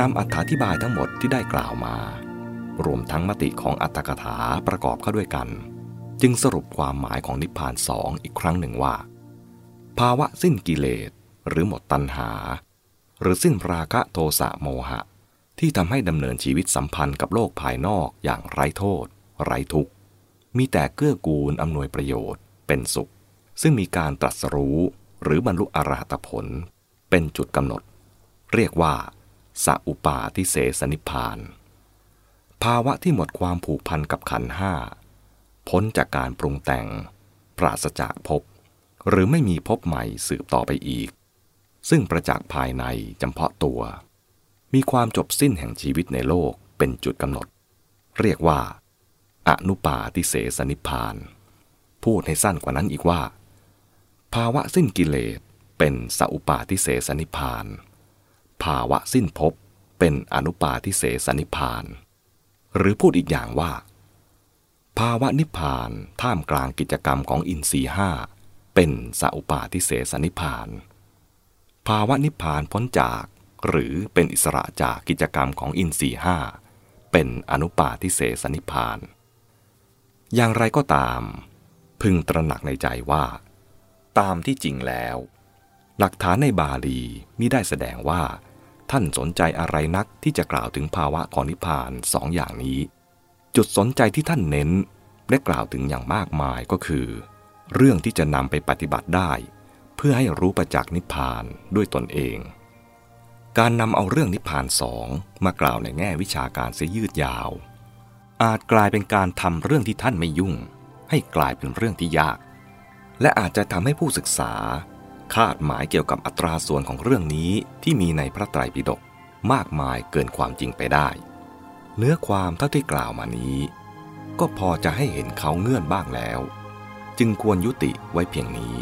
นำอธิบายทั้งหมดที่ได้กล่าวมา รวมทั้งมติของอัตถกถาประกอบเข้าด้วยกัน จึงสรุปความหมายของนิพพานสองอีกครั้งหนึ่งว่า ภาวะสิ้นกิเลสหรือหมดตัณหา หรือสิ้นราคะโทสะโมหะ ที่ทำให้ดำเนินชีวิตสัมพันธ์กับโลกภายนอกอย่างไร้โทษ ไร้ทุกข์ มีแต่เกื้อกูลอำนวยประโยชน์ เป็นสุข ซึ่งมีการตรัสรู้หรือบรรลุอรหัตผล เป็นจุดกำหนด เรียกว่า สัอุปาทิเสสนิพาน ภาวะที่หมดความผูกพันกับขันห้า พ้นจากการปรุงแต่ง ปราศจากภพหรือไม่มีภพใหม่สืบต่อไปอีก ซึ่งประจักษ์ภายในจำเพาะตัว มีความจบสิ้นแห่งชีวิตในโลกเป็นจุดกำหนด เรียกว่า อนุปาทิเสสนิพาน พูดให้สั้นกว่านั้นอีกว่า ภาวะสิ้นกิเลสเป็นสัอุปาทิเสสนิพานาวะสิ้นภพเป็นอนุปาทิเสสนิพาน หรือพูดอีกอย่างว่า ภาวะนิพานท่ามกลางกิจกรรมของอินทรีห้าเป็นสัอุปาทิเสสนิพาน ภาวะนิพพานพ้นจากหรือเป็นอิสระจากกิจกรรมของอินทรีห้าเป็นอนุปาทิเสสนิพาน อย่างไรก็ตาม พึงตระหนักในใจว่า ตามที่จริงแล้ว หลักฐานในบาลีมิได้แสดงว่า ท่านสนใจอะไรนักที่จะกล่าวถึงภาวะของนิพพานสองอย่างนี้ จุดสนใจที่ท่านเน้นและกล่าวถึงอย่างมากมายก็คือ เรื่องที่จะนำไปปฏิบัติได้ เพื่อให้รู้ประจักษ์นิพพานด้วยตนเอง การนำเอาเรื่องนิพพานสองมากล่าวในแง่วิชาการเสียยืดยาว อาจกลายเป็นการทำเรื่องที่ท่านไม่ยุ่ง ให้กลายเป็นเรื่องที่ยาก และอาจจะทำให้ผู้ศึกษา คาดหมายเกี่ยวกับอัตราส่วนของเรื่องนี้ที่มีในพระไตรปิฎกมากมายเกินความจริงไปได้ เนื้อความเท่าที่กล่าวมานี้ ก็พอจะให้เห็นเขาเงื่อนบ้างแล้ว จึงควรยุติไว้เพียงนี้